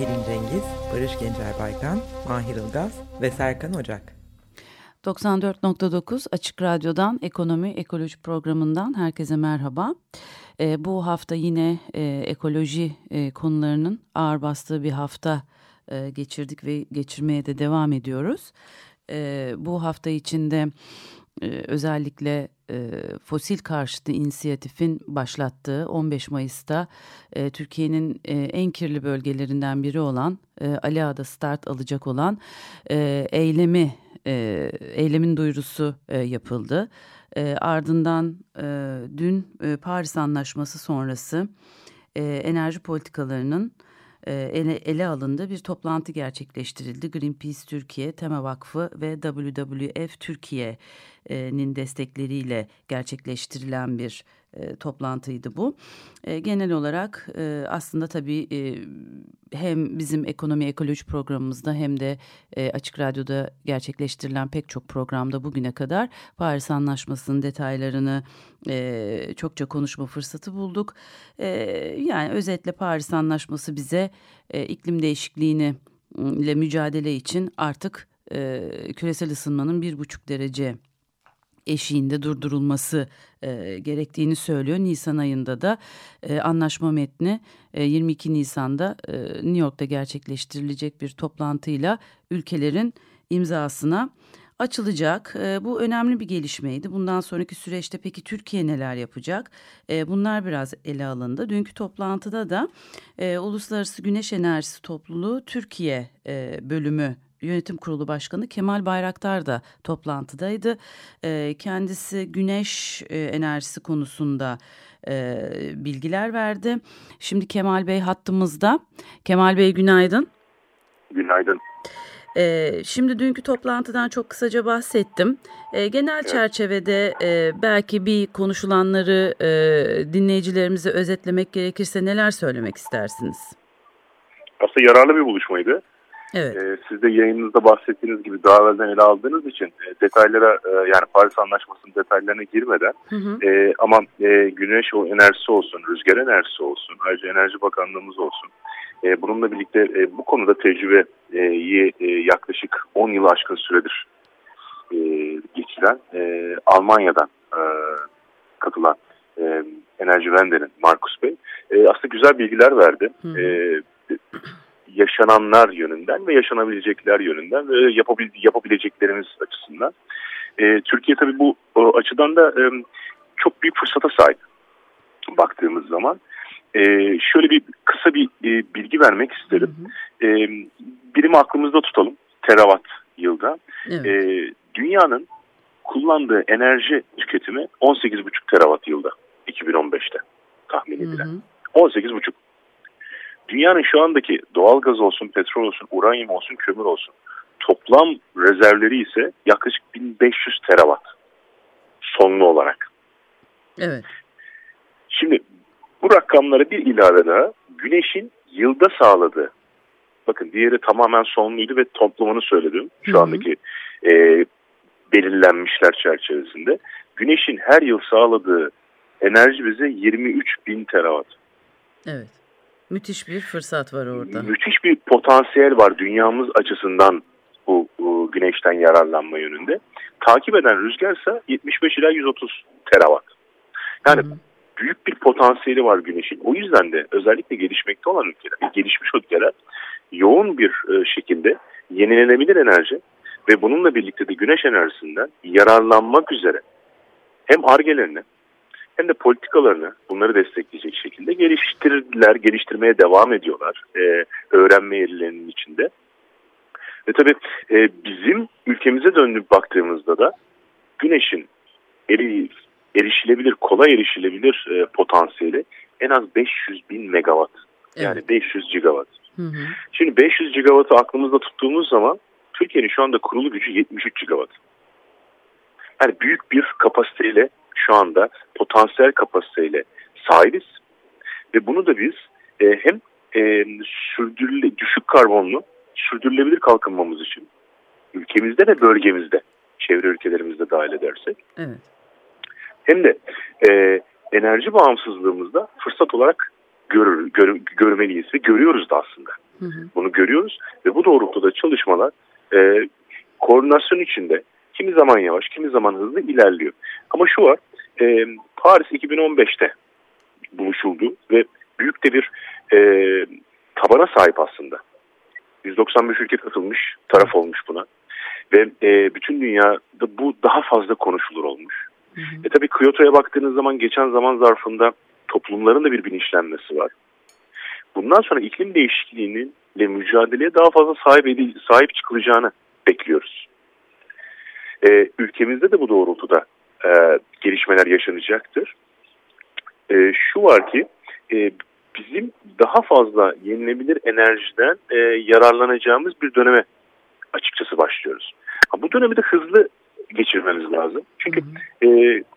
Pelin Cengiz, Barış Gencer Baykan, Mahir Ilgaz ve Serkan Ocak. 94.9 Açık Radyo'dan Ekonomi Ekoloji programından herkese merhaba. E, bu hafta yine e, ekoloji e, konularının ağır bastığı bir hafta e, geçirdik ve geçirmeye de devam ediyoruz. E, bu hafta içinde e, özellikle e, fosil karşıtı inisiyatifin başlattığı 15 Mayıs'ta e, Türkiye'nin e, en kirli bölgelerinden biri olan e, Aliağa'da start alacak olan eylemi eylemin duyurusu yapıldı. Ardından dün Paris Anlaşması sonrası enerji politikalarının ele, ele alındığı bir toplantı gerçekleştirildi. Greenpeace Türkiye, Tema Vakfı ve WWF Türkiye'nin destekleriyle gerçekleştirilen bir e, toplantıydı bu. E, genel olarak e, aslında tabii e, hem bizim ekonomi ekoloji programımızda hem de e, Açık Radyo'da gerçekleştirilen pek çok programda bugüne kadar Paris Anlaşması'nın detaylarını e, çokça konuşma fırsatı bulduk. E, yani özetle Paris Anlaşması bize e, iklim değişikliğini ile mücadele için artık e, küresel ısınmanın bir buçuk derece eşiğinde durdurulması e, gerektiğini söylüyor. Nisan ayında da e, anlaşma metni e, 22 Nisan'da e, New York'ta gerçekleştirilecek bir toplantıyla ülkelerin imzasına açılacak. E, bu önemli bir gelişmeydi. Bundan sonraki süreçte peki Türkiye neler yapacak? E, bunlar biraz ele alındı. Dünkü toplantıda da e, Uluslararası Güneş Enerjisi Topluluğu Türkiye e, bölümü Yönetim Kurulu Başkanı Kemal Bayraktar da toplantıdaydı. E, kendisi güneş e, enerjisi konusunda e, bilgiler verdi. Şimdi Kemal Bey hattımızda. Kemal Bey günaydın. Günaydın. E, şimdi dünkü toplantıdan çok kısaca bahsettim. E, genel çerçevede e, belki bir konuşulanları e, dinleyicilerimize özetlemek gerekirse neler söylemek istersiniz? Aslında yararlı bir buluşmaydı. Evet. E, siz de yayınınızda bahsettiğiniz gibi daha evvelden ele aldığınız için e, detaylara e, yani Paris Anlaşması'nın detaylarına girmeden hı hı. E, ama e, güneş enerjisi olsun, rüzgar enerjisi olsun, ayrıca Enerji Bakanlığımız olsun. E, bununla birlikte e, bu konuda tecrübeyi e, yaklaşık 10 yıl aşkın süredir e, geçiren e, Almanya'dan e, katılan e, Enerji Vender'in Markus Bey e, aslında güzel bilgiler verdi. Hı hı. E, yaşananlar yönünden ve yaşanabilecekler yönünden ve yapabil yapabileceklerimiz açısından. E, Türkiye tabii bu o açıdan da e, çok büyük fırsata sahip baktığımız zaman. E, şöyle bir kısa bir e, bilgi vermek isterim. Hı hı. E, birimi aklımızda tutalım. Terawatt yılda. Evet. E, dünyanın kullandığı enerji tüketimi 18,5 terawatt yılda 2015'te tahmin edilen. 18,5 dünyanın şu andaki doğal gaz olsun, petrol olsun, uranyum olsun, kömür olsun toplam rezervleri ise yaklaşık 1500 terawatt sonlu olarak. Evet. Şimdi bu rakamlara bir ilave daha güneşin yılda sağladığı bakın diğeri tamamen sonluydu ve toplamını söyledim şu Hı -hı. andaki e, belirlenmişler çerçevesinde. Güneşin her yıl sağladığı enerji bize 23 bin terawatt. Evet. Müthiş bir fırsat var orada. Müthiş bir potansiyel var dünyamız açısından bu, bu güneşten yararlanma yönünde. Takip eden rüzgarsa 75 ila 130 terawatt. Yani hmm. büyük bir potansiyeli var güneşin. O yüzden de özellikle gelişmekte olan ülkeler, gelişmiş ülkeler yoğun bir e, şekilde yenilenebilir enerji ve bununla birlikte de güneş enerjisinden yararlanmak üzere hem argelerini hem de politikalarını bunları destekleyecek şekilde geliştirdiler, geliştirmeye devam ediyorlar e, öğrenme yerlerinin içinde. Ve tabii e, bizim ülkemize döndük baktığımızda da güneşin eri, erişilebilir, kolay erişilebilir e, potansiyeli en az 500 bin megawatt. Yani evet. 500 gigawatt. Hı hı. Şimdi 500 gigawattı aklımızda tuttuğumuz zaman Türkiye'nin şu anda kurulu gücü 73 gigawatt. Yani büyük bir kapasiteyle şu anda potansiyel kapasiteyle sahibiz. Ve bunu da biz e, hem e, sürdürüle, düşük karbonlu sürdürülebilir kalkınmamız için ülkemizde ve bölgemizde çevre ülkelerimizde dahil edersek evet. hem de e, enerji bağımsızlığımızda fırsat olarak görür, gör, görmeliyiz ve görüyoruz da aslında. Hı hı. Bunu görüyoruz ve bu doğrultuda çalışmalar e, koordinasyon içinde kimi zaman yavaş kimi zaman hızlı ilerliyor. Ama şu var e, Paris 2015'te buluşuldu ve büyük de bir e, tabana sahip aslında. 195 ülke katılmış, taraf olmuş buna. Ve e, bütün dünyada bu daha fazla konuşulur olmuş. Hı hı. E tabii Kyoto'ya baktığınız zaman geçen zaman zarfında toplumların da bir bilinçlenmesi var. Bundan sonra iklim değişikliğinin ile mücadeleye daha fazla sahip, edil, sahip çıkılacağını bekliyoruz. E, ülkemizde de bu doğrultuda e, gelişmeler yaşanacaktır. E, şu var ki e, bizim daha fazla yenilebilir enerjiden e, yararlanacağımız bir döneme açıkçası başlıyoruz. Ha, bu dönemi de hızlı geçirmemiz lazım. Çünkü e,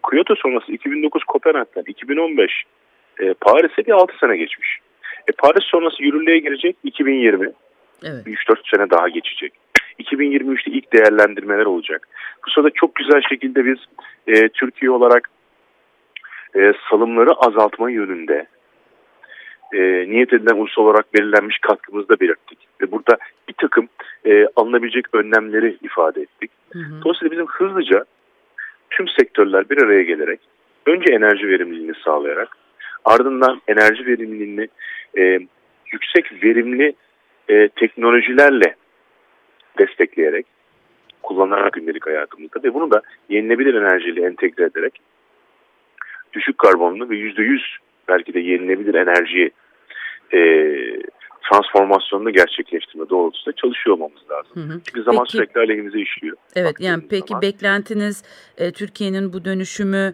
Kyoto sonrası 2009 Kopenhag'dan 2015 e, Paris'e bir 6 sene geçmiş. E, Paris sonrası yürürlüğe girecek 2020. Evet. 3-4 sene daha geçecek. 2023'te ilk değerlendirmeler olacak. Bu sırada çok güzel şekilde biz e, Türkiye olarak e, salımları azaltma yönünde e, niyet edilen ulusal olarak belirlenmiş katkımızı da belirttik. Ve burada bir takım e, alınabilecek önlemleri ifade ettik. Hı hı. Dolayısıyla bizim hızlıca tüm sektörler bir araya gelerek önce enerji verimliliğini sağlayarak ardından enerji verimliliğini e, yüksek verimli e, teknolojilerle destekleyerek kullanarak gündelik hayatımızda ve bunu da yenilebilir enerjiyle entegre ederek düşük karbonlu ve yüzde yüz belki de yenilebilir enerjiyi e, transformasyonunu gerçekleştirme doğrultusunda çalışıyor olmamız lazım. Hı hı. Çünkü zaman peki, sürekli aleyhimize işliyor. Evet yani peki zaman. beklentiniz e, Türkiye'nin bu dönüşümü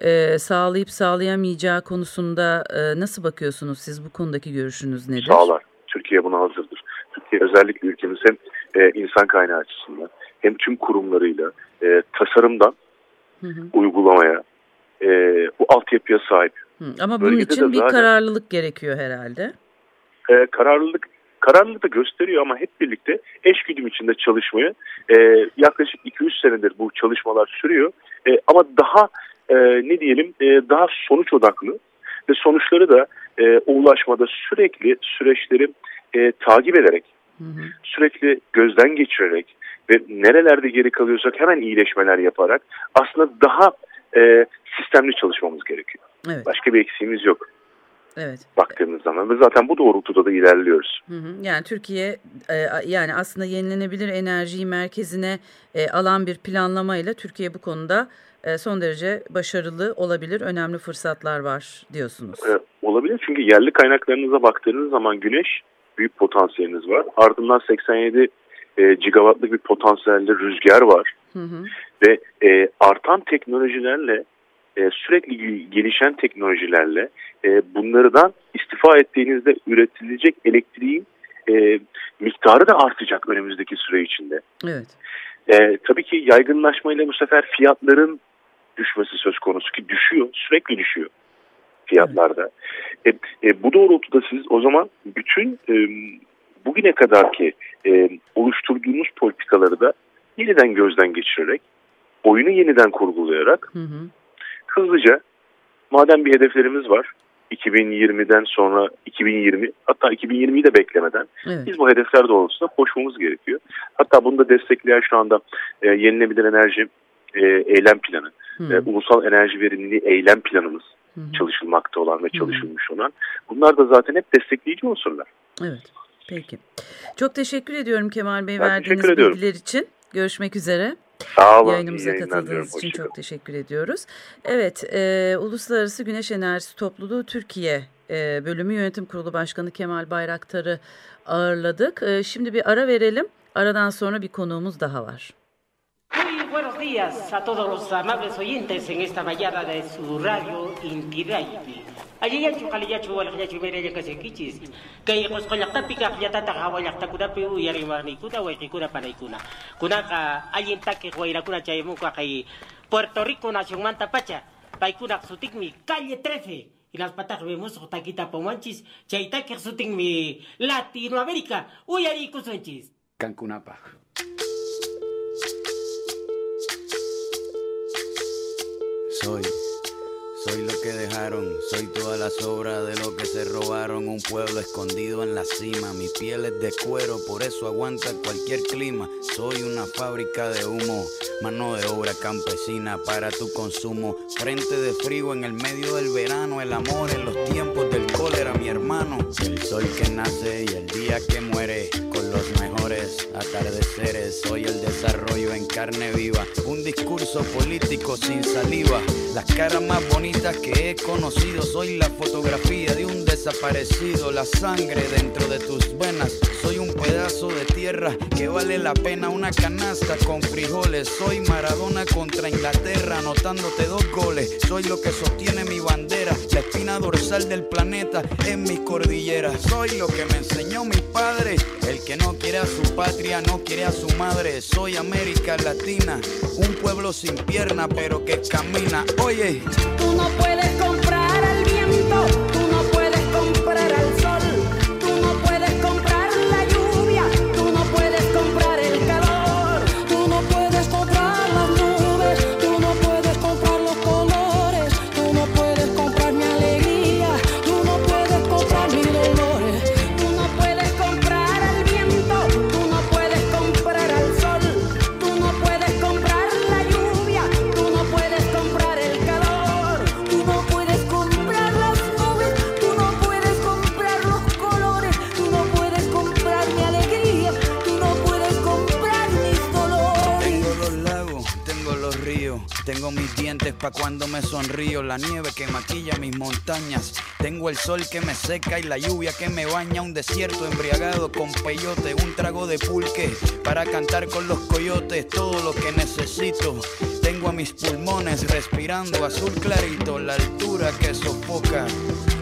e, sağlayıp sağlayamayacağı konusunda e, nasıl bakıyorsunuz siz bu konudaki görüşünüz nedir? Sağlar. Türkiye buna hazırdır. Türkiye özellikle ülkemiz hem e, insan kaynağı açısından hem tüm kurumlarıyla e, tasarımdan hı hı. uygulamaya e, bu altyapıya sahip. Hı, ama bunun Bölgede için bir zaten, kararlılık gerekiyor herhalde. E, kararlılık kararlılık da gösteriyor ama hep birlikte eş güdüm içinde çalışmayı e, yaklaşık 2-3 senedir bu çalışmalar sürüyor. E, ama daha e, ne diyelim e, daha sonuç odaklı ve sonuçları da e, ulaşmada sürekli süreçleri e, takip ederek hı hı. sürekli gözden geçirerek ve nerelerde geri kalıyorsak hemen iyileşmeler yaparak aslında daha e, sistemli çalışmamız gerekiyor. Evet. Başka bir eksiğimiz yok. Evet. Baktığımız zaman ve zaten bu doğrultuda da ilerliyoruz. Hı hı. Yani Türkiye e, yani aslında yenilenebilir enerjiyi merkezine e, alan bir planlamayla Türkiye bu konuda e, son derece başarılı olabilir. Önemli fırsatlar var diyorsunuz. E, olabilir çünkü yerli kaynaklarınıza baktığınız zaman güneş büyük potansiyeliniz var. Ardından 87 e, gigawattlık bir potansiyelde rüzgar var. Hı hı. Ve e, artan teknolojilerle e, sürekli gelişen teknolojilerle e, bunlardan istifa ettiğinizde üretilecek elektriğin e, miktarı da artacak önümüzdeki süre içinde. Evet. E, tabii ki yaygınlaşmayla bu sefer fiyatların düşmesi söz konusu ki düşüyor, sürekli düşüyor fiyatlarda. E, e, bu doğrultuda siz o zaman bütün e, bugüne kadarki e, oluşturduğunuz politikaları da yeniden gözden geçirerek, oyunu yeniden kurgulayarak hı hı. hızlıca madem bir hedeflerimiz var 2020'den sonra 2020 hatta 2020'yi de beklemeden evet. biz bu hedefler doğrultusunda koşmamız gerekiyor. Hatta bunu da destekleyen şu anda e, yenilenebilir enerji e, eylem planı, e, ulusal enerji verimliliği eylem planımız hı hı. çalışılmakta olan ve çalışılmış hı hı. olan. Bunlar da zaten hep destekleyici unsurlar. Evet. Peki. Çok teşekkür ediyorum Kemal Bey ben verdiğiniz bilgiler için. Görüşmek üzere. Sağ olun. Yayınımıza katıldığınız için çok teşekkür ediyoruz. Evet, e, Uluslararası Güneş Enerjisi Topluluğu Türkiye e, Bölümü Yönetim Kurulu Başkanı Kemal Bayraktar'ı ağırladık. E, şimdi bir ara verelim. Aradan sonra bir konuğumuz daha var. días a todos los amables oyentes en esta mañana de su radio Inti Raymi. Allí yanchu kali yanchu wal yanchu mere yang kasi kicis. Kay kos ko yakta pika yata ta hawa yakta kuna pi u yari wani kuna wai kuna panai kuna. Kuna ka ayin ta ke wai kuna chay mu ka Puerto Rico na chung manta pacha. Pai kuna sutik mi calle 13. Y las patas vemos taquita pomanchis, chaita que sutin mi Latinoamérica, uyari kusunchis. Cancunapa. Soy, soy lo que dejaron, soy toda la sobra de lo que se robaron. Un pueblo escondido en la cima, mi piel es de cuero, por eso aguanta cualquier clima. Soy una fábrica de humo, mano de obra campesina para tu consumo. Frente de frío en el medio del verano, el amor en los tiempos del cólera, mi hermano. El sol que nace y el día que muere los mejores atardeceres. Soy el desarrollo en carne viva, un discurso político sin saliva. Las caras más bonitas que he conocido, soy la fotografía de un desaparecido, la sangre dentro de tus venas. Soy pedazo de tierra que vale la pena una canasta con frijoles. Soy Maradona contra Inglaterra, anotándote dos goles. Soy lo que sostiene mi bandera, la espina dorsal del planeta en mis cordilleras. Soy lo que me enseñó mi padre, el que no quiere a su patria, no quiere a su madre. Soy América Latina, un pueblo sin pierna pero que camina. Oye, tú no puedes sonrío, la nieve que maquilla mis montañas. Tengo el sol que me seca y la lluvia que me baña, un desierto embriagado con peyote, un trago de pulque para cantar con los coyotes, todo lo que necesito. Tengo a mis pulmones respirando azul clarito, la altura que sofoca.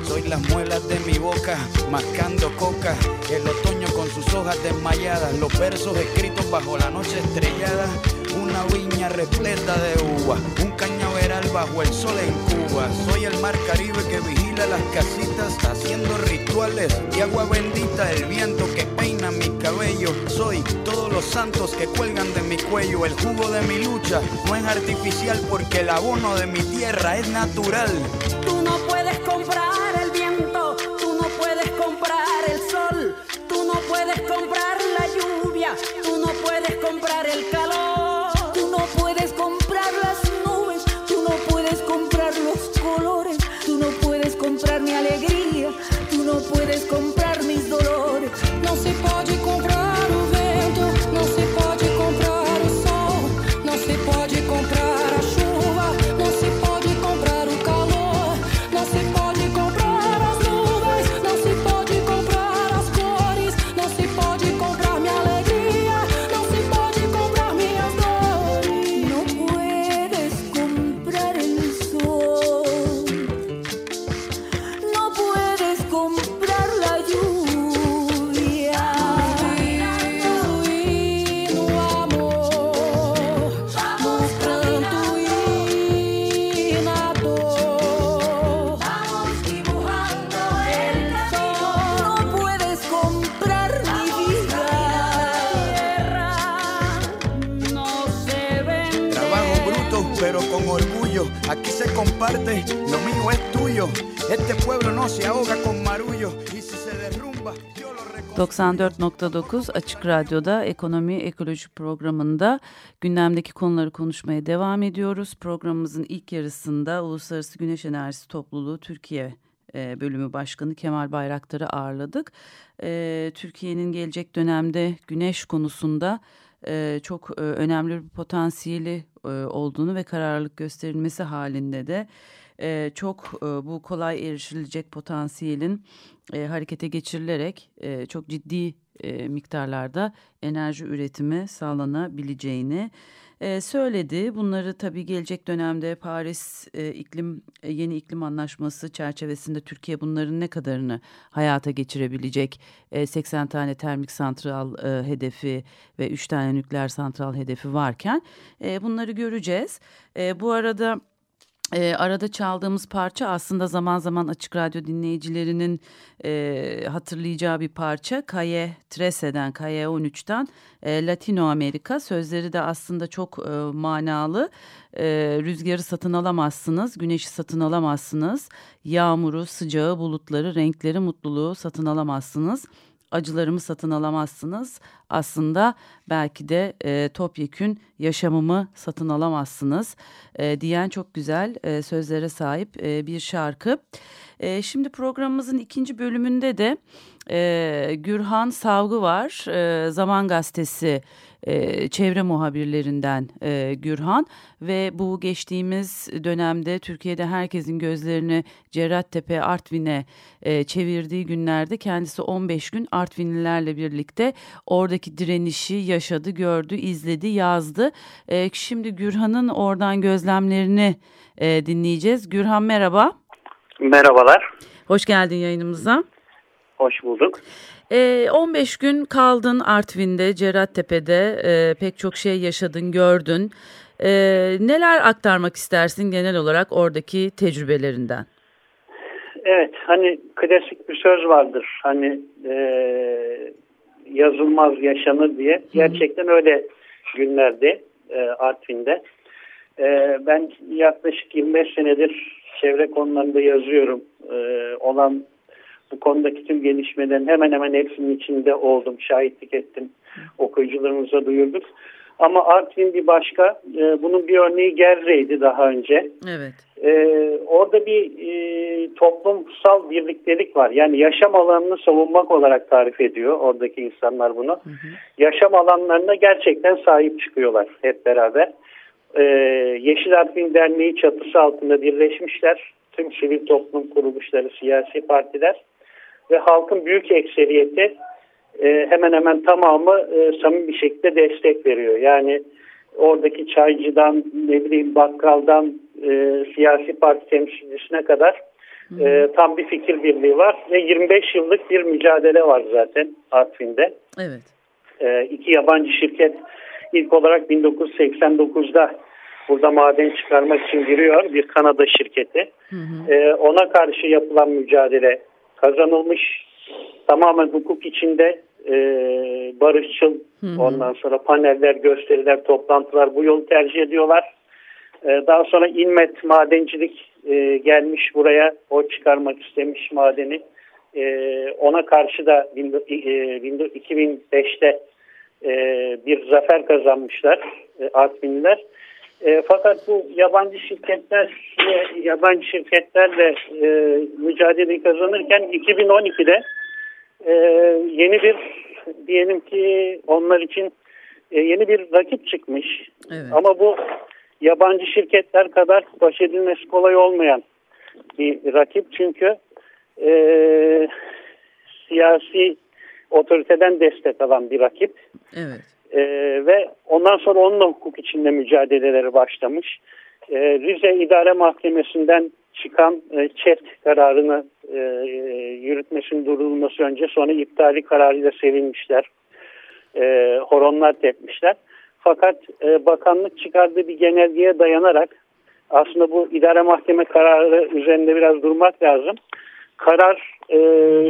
Soy las muelas de mi boca, mascando coca. El otoño con sus hojas desmayadas, los versos escritos bajo la noche estrellada una viña repleta de uva, un cañaveral bajo el sol en Cuba. Soy el mar Caribe que vigila las casitas haciendo rituales y agua bendita, el viento que peina mi cabello. Soy todos los santos que cuelgan de mi cuello, el jugo de mi lucha no es artificial porque el abono de mi tierra es natural. Tú no puedes lo mío es tuyo. Este pueblo no se ahoga con marullo y si se derrumba 94.9 Açık Radyo'da Ekonomi Ekoloji programında gündemdeki konuları konuşmaya devam ediyoruz. Programımızın ilk yarısında Uluslararası Güneş Enerjisi Topluluğu Türkiye e, bölümü başkanı Kemal Bayraktar'ı ağırladık. E, Türkiye'nin gelecek dönemde güneş konusunda e, çok önemli bir potansiyeli olduğunu ve kararlılık gösterilmesi halinde de e, çok e, bu kolay erişilecek potansiyelin e, harekete geçirilerek e, çok ciddi e, miktarlarda enerji üretimi sağlanabileceğini e, söyledi. Bunları tabii gelecek dönemde Paris e, iklim e, yeni iklim anlaşması çerçevesinde Türkiye bunların ne kadarını hayata geçirebilecek? E, 80 tane termik santral e, hedefi ve 3 tane nükleer santral hedefi varken e, bunları göreceğiz. E, bu arada e, arada çaldığımız parça aslında zaman zaman Açık Radyo dinleyicilerinin e, hatırlayacağı bir parça. Kaye Trese'den, Kaye 13'ten e, Latino Amerika. Sözleri de aslında çok e, manalı. E, rüzgarı satın alamazsınız, güneşi satın alamazsınız. Yağmuru, sıcağı, bulutları, renkleri, mutluluğu satın alamazsınız acılarımı satın alamazsınız. Aslında belki de e, topyekün yaşamımı satın alamazsınız e, diyen çok güzel e, sözlere sahip e, bir şarkı. E, şimdi programımızın ikinci bölümünde de e, Gürhan Savgı var. E, Zaman Gazetesi e, çevre muhabirlerinden e, Gürhan ve bu geçtiğimiz dönemde Türkiye'de herkesin gözlerini Cerrahtepe Artvin'e e, çevirdiği günlerde kendisi 15 gün Artvinlilerle birlikte oradaki direnişi yaşadı, gördü, izledi, yazdı. E, şimdi Gürhan'ın oradan gözlemlerini e, dinleyeceğiz. Gürhan merhaba. Merhabalar. Hoş geldin yayınımıza. Hoş bulduk. E, 15 gün kaldın Artvin'de, Cerattepe'de e, pek çok şey yaşadın, gördün. E, neler aktarmak istersin genel olarak oradaki tecrübelerinden? Evet, hani klasik bir söz vardır. Hani e, yazılmaz yaşanır diye. Gerçekten öyle günlerde e, Artvin'de. E, ben yaklaşık 25 senedir çevre konularında yazıyorum. E, olan bu konudaki tüm gelişmelerin hemen hemen hepsinin içinde oldum, şahitlik ettim. Okuyucularımıza duyurduk. Ama Artvin bir başka. E, bunun bir örneği Gerze'ydi daha önce. Evet. E, orada bir e, toplumsal birliktelik var. Yani yaşam alanını savunmak olarak tarif ediyor oradaki insanlar bunu. Hı hı. Yaşam alanlarına gerçekten sahip çıkıyorlar hep beraber. E, Yeşil Artvin Derneği çatısı altında birleşmişler. Tüm sivil toplum kuruluşları, siyasi partiler ve halkın büyük ekseriyeti e, hemen hemen tamamı e, samimi bir şekilde destek veriyor. Yani oradaki çaycıdan, ne bileyim bakkaldan, e, siyasi parti temsilcisine kadar e, tam bir fikir birliği var. Ve 25 yıllık bir mücadele var zaten Artvin'de. Evet. E, iki yabancı şirket ilk olarak 1989'da burada maden çıkarmak için giriyor bir Kanada şirketi. Hı hı. E, ona karşı yapılan mücadele kazanılmış tamamen hukuk içinde e, barışçıl hı hı. ondan sonra paneller, gösteriler, toplantılar bu yolu tercih ediyorlar. E, daha sonra İnmet madencilik e, gelmiş buraya o çıkarmak istemiş madeni. E, ona karşı da e, 2005'te e, bir zafer kazanmışlar e, Artvinliler. E, fakat bu yabancı şirketler yabancı şirketlerle e, mücadeleyi kazanırken 2012'de e, yeni bir diyelim ki onlar için e, yeni bir rakip çıkmış. Evet. Ama bu yabancı şirketler kadar baş edilmesi kolay olmayan bir rakip çünkü e, siyasi otoriteden destek alan bir rakip. Evet. E, ve ondan sonra onunla hukuk içinde mücadeleleri başlamış. E, Rize İdare Mahkemesi'nden çıkan e, ÇED kararını e, yürütmesinin durulması önce sonra iptali kararıyla sevinmişler. E, horonlar tepmişler. Fakat e, bakanlık çıkardığı bir genelgeye dayanarak aslında bu idare mahkeme kararı üzerinde biraz durmak lazım. Karar e,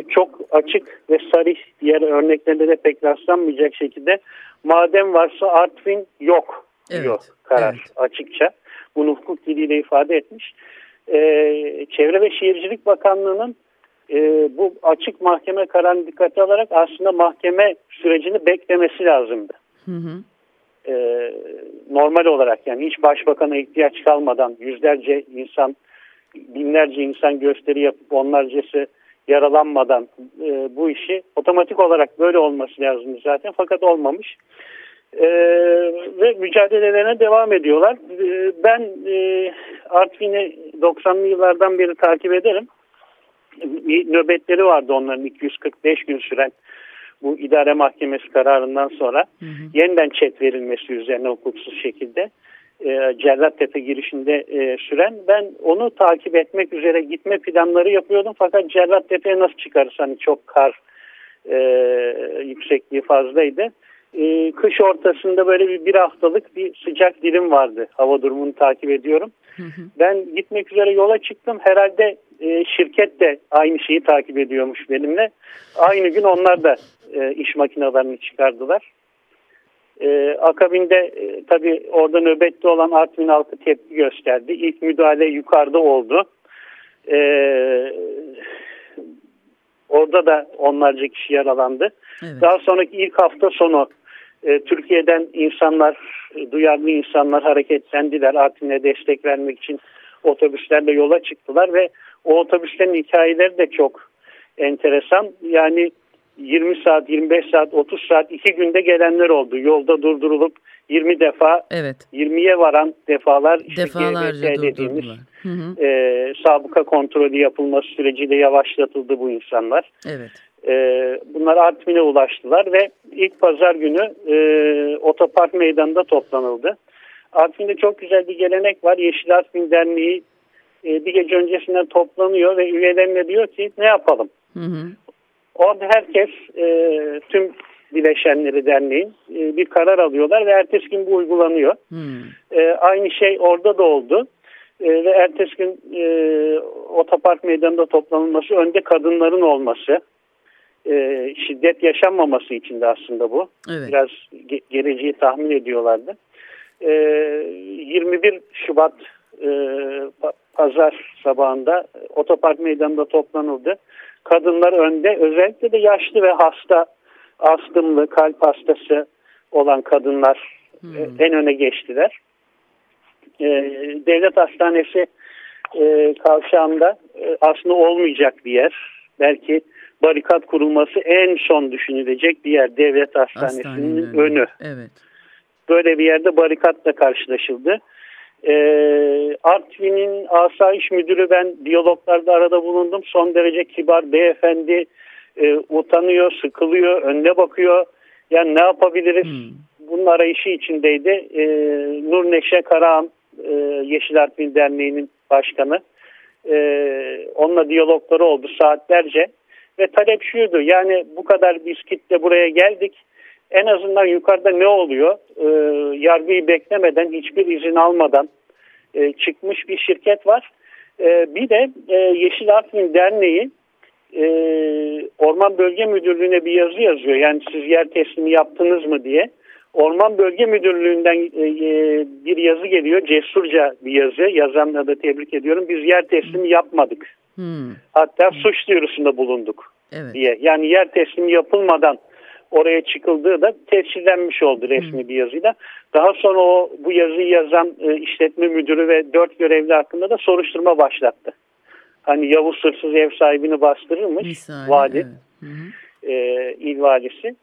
çok açık ve sarih diğer örneklerinde de pek rastlanmayacak şekilde madem varsa Artvin yok diyor evet, karar evet. açıkça. Bunu hukuk diliyle ifade etmiş. Ee, Çevre ve Şehircilik Bakanlığı'nın e, bu açık mahkeme kararını dikkate alarak aslında mahkeme sürecini beklemesi lazımdı. Hı hı. Ee, normal olarak yani hiç başbakana ihtiyaç kalmadan yüzlerce insan, binlerce insan gösteri yapıp onlarcası yaralanmadan e, bu işi otomatik olarak böyle olması lazım zaten fakat olmamış. E, ve mücadelelerine devam ediyorlar. E, ben e, Artvin'i 90'lı yıllardan beri takip ederim. Bir nöbetleri vardı onların 245 gün süren. bu idare mahkemesi kararından sonra hı hı. yeniden çet verilmesi üzerine hukuksuz şekilde e, Cellattepe girişinde e, süren ben onu takip etmek üzere gitme planları yapıyordum fakat Cellattepe'ye nasıl çıkarız hani çok kar e, yüksekliği fazlaydı. E, kış ortasında böyle bir, bir haftalık bir sıcak dilim vardı hava durumunu takip ediyorum. Hı hı. Ben gitmek üzere yola çıktım herhalde e, şirket de aynı şeyi takip ediyormuş benimle. Aynı gün onlar da e, iş makinelerini çıkardılar. E, akabinde e, tabii orada nöbette olan Artvin halkı tepki gösterdi. İlk müdahale yukarıda oldu. E, orada da onlarca kişi yaralandı. Evet. Daha sonraki ilk hafta sonu e, Türkiye'den insanlar, e, duyarlı insanlar hareketlendiler. Artvin'e destek vermek için otobüslerle yola çıktılar ve o otobüslerin hikayeleri de çok enteresan. Yani 20 saat, 25 saat, 30 saat iki günde gelenler oldu. Yolda durdurulup 20 defa, evet. 20'ye varan defalar işte Defalarca dediğimiz hı hı. E, sabıka kontrolü yapılması süreciyle yavaşlatıldı bu insanlar. Evet. E, bunlar Artvin'e ulaştılar ve ilk pazar günü e, otopark meydanında toplanıldı. Artvin'de çok güzel bir gelenek var. Yeşil Artvin Derneği e, bir gece öncesinden toplanıyor ve üyelerine diyor ki ne yapalım? Hı hı. Orada herkes e, tüm bileşenleri derneğin e, bir karar alıyorlar ve ertesi gün bu uygulanıyor. Hmm. E, aynı şey orada da oldu. E, ve ertesi gün e, otopark meydanında toplanılması, önde kadınların olması, e, şiddet yaşanmaması için de aslında bu. Evet. Biraz ge geleceği tahmin ediyorlardı. E, 21 Şubat e, pazar sabahında otopark meydanında toplanıldı kadınlar önde özellikle de yaşlı ve hasta astımlı kalp hastası olan kadınlar hmm. en öne geçtiler. Ee, devlet hastanesi e, kavşağında e, aslında olmayacak bir yer. Belki barikat kurulması en son düşünülecek bir yer. Devlet hastanesinin Hastane, önü. Evet. Böyle bir yerde barikatla karşılaşıldı. E, Artvin'in asayiş müdürü ben diyaloglarda arada bulundum. Son derece kibar beyefendi e, utanıyor, sıkılıyor, önüne bakıyor. Yani ne yapabiliriz? Hmm. Bunun arayışı içindeydi. E, Nur Neşe Karahan e, Yeşil Artvin Derneği'nin başkanı. E, onunla diyalogları oldu saatlerce. Ve talep şuydu yani bu kadar biz kitle buraya geldik en azından yukarıda ne oluyor? E, yargıyı beklemeden, hiçbir izin almadan e, çıkmış bir şirket var. E, bir de e, Yeşil Artvin Derneği e, Orman Bölge Müdürlüğü'ne bir yazı yazıyor. Yani siz yer teslimi yaptınız mı diye. Orman Bölge Müdürlüğü'nden e, e bir yazı geliyor. Cesurca bir yazı. Yazanları da tebrik ediyorum. Biz yer teslimi yapmadık. Hmm. Hatta hmm. suç duyurusunda bulunduk evet. diye. Yani yer teslimi yapılmadan oraya çıkıldığı da tescillenmiş oldu resmi Hı. bir yazıyla. Daha sonra o bu yazıyı yazan e, işletme müdürü ve dört görevli hakkında da soruşturma başlattı. Hani Yavuz Sırsız ev sahibini bastırırmış Misali, vali, evet. e, il valisi.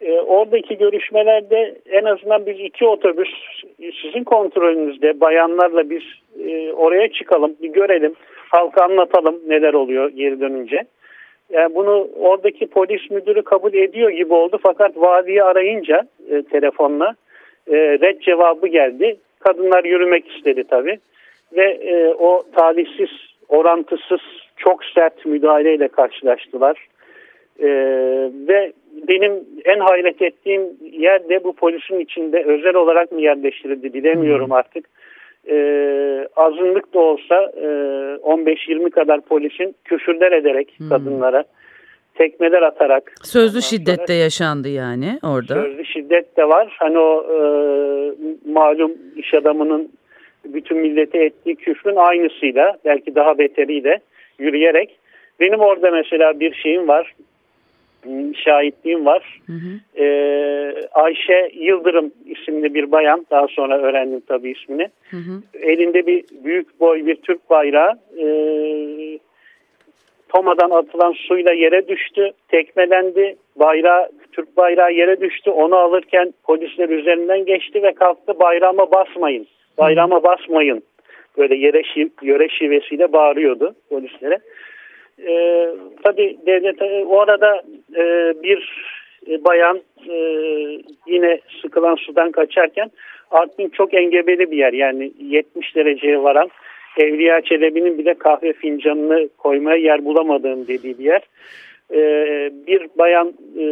E, oradaki görüşmelerde en azından biz iki otobüs sizin kontrolünüzde bayanlarla biz e, oraya çıkalım bir görelim halka anlatalım neler oluyor geri dönünce. Yani bunu oradaki polis müdürü kabul ediyor gibi oldu fakat valiyi arayınca e, telefonla e, red cevabı geldi. Kadınlar yürümek istedi tabii ve e, o talihsiz, orantısız, çok sert müdahaleyle karşılaştılar. E, ve benim en hayret ettiğim yer de bu polisin içinde özel olarak mı yerleştirildi bilemiyorum artık e, azınlık da olsa e, 15-20 kadar polisin küfürler ederek hmm. kadınlara tekmeler atarak. Sözlü şiddet de yaşandı yani orada. Sözlü şiddet de var. Hani o e, malum iş adamının bütün millete ettiği küfrün aynısıyla belki daha beteriyle yürüyerek. Benim orada mesela bir şeyim var şahitliğim var. Hı hı. Ee, Ayşe Yıldırım isimli bir bayan daha sonra öğrendim tabii ismini. Hı hı. Elinde bir büyük boy bir Türk bayrağı e, Toma'dan atılan suyla yere düştü, tekmelendi. Bayrağı, Türk bayrağı yere düştü. Onu alırken polisler üzerinden geçti ve kalktı bayrağıma basmayın. Bayrağıma basmayın. Böyle yere şiv, yöre şivesiyle bağırıyordu polislere. E, tabii devlet o arada e, bir e, bayan e, yine sıkılan sudan kaçarken Artvin çok engebeli bir yer. Yani 70 dereceye varan Evliya Çelebi'nin bile kahve fincanını koymaya yer bulamadığım dediği bir yer. E, bir bayan e,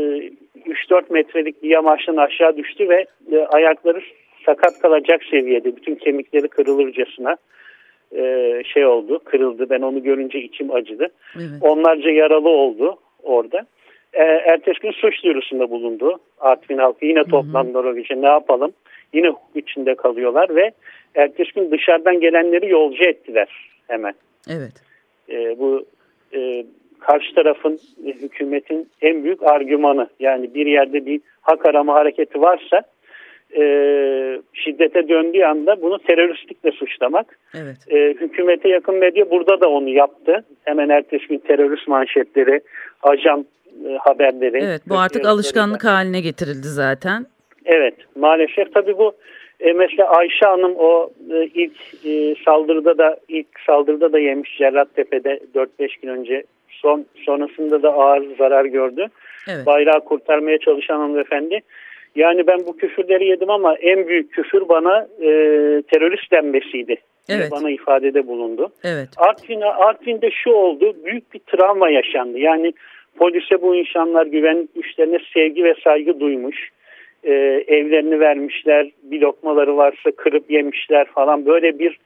3-4 metrelik bir yamaçtan aşağı düştü ve e, ayakları sakat kalacak seviyede. Bütün kemikleri kırılırcasına e, şey oldu kırıldı ben onu görünce içim acıdı. Evet. Onlarca yaralı oldu orada. E, ertesi gün suç duyurusunda bulundu Artvin halkı yine toplandılar o gece ne yapalım yine hukuk içinde kalıyorlar ve ertesi gün dışarıdan gelenleri yolcu ettiler hemen. Evet. E, bu e, karşı tarafın e, hükümetin en büyük argümanı yani bir yerde bir hak arama hareketi varsa e, şiddete döndüğü anda bunu teröristlikle suçlamak. Evet. E, hükümete yakın medya burada da onu yaptı. Hemen ertesi gün terörist manşetleri, ajan e, haberleri. Evet bu artık alışkanlık haline getirildi zaten. Evet maalesef tabii bu e, mesela Ayşe Hanım o e, ilk e, saldırıda da ilk saldırıda da yemiş Cerrahtepe'de 4-5 gün önce son sonrasında da ağır zarar gördü. Evet. Bayrağı kurtarmaya çalışan hanımefendi. Yani ben bu küfürleri yedim ama en büyük küfür bana e, terörist denmesiydi. Evet. Bana ifadede bulundu. Evet. Artvin'e, Artvin'de şu oldu. Büyük bir travma yaşandı. Yani polise bu insanlar güvenlik güçlerine sevgi ve saygı duymuş. E, evlerini vermişler. Bir lokmaları varsa kırıp yemişler falan. Böyle bir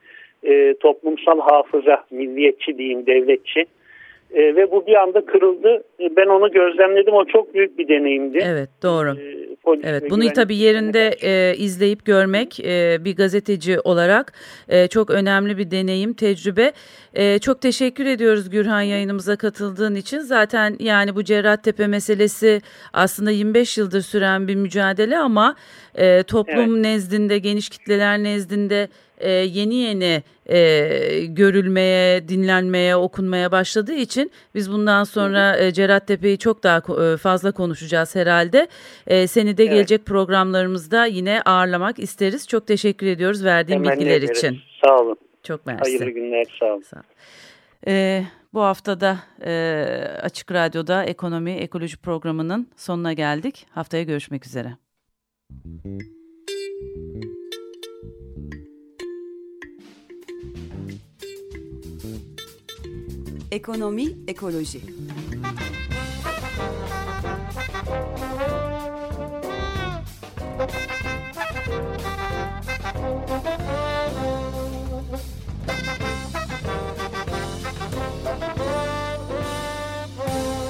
e, toplumsal hafıza, milliyetçi diyeyim, devletçi e, ve bu bir anda kırıldı. E, ben onu gözlemledim. O çok büyük bir deneyimdi. Evet doğru. E, evet bunu tabii yerinde e, izleyip görmek e, bir gazeteci olarak e, çok önemli bir deneyim, tecrübe. E, çok teşekkür ediyoruz Gürhan yayınımıza katıldığın için. Zaten yani bu Cerrahtepe meselesi aslında 25 yıldır süren bir mücadele ama e, toplum evet. nezdinde, geniş kitleler nezdinde e, yeni yeni e, görülmeye, dinlenmeye, okunmaya başladığı için biz bundan sonra e, Cerattepe'yi çok daha e, fazla konuşacağız herhalde. E, seni de evet. gelecek programlarımızda yine ağırlamak isteriz. Çok teşekkür ediyoruz verdiğin Hemen bilgiler ederiz. için. Sağ olun. Çok mersi. Hayırlı günler. Sağ olun. Sağ olun. Ee, bu haftada e, Açık Radyo'da Ekonomi Ekoloji programının sonuna geldik. Haftaya görüşmek üzere. Ekonomi, ekoloji.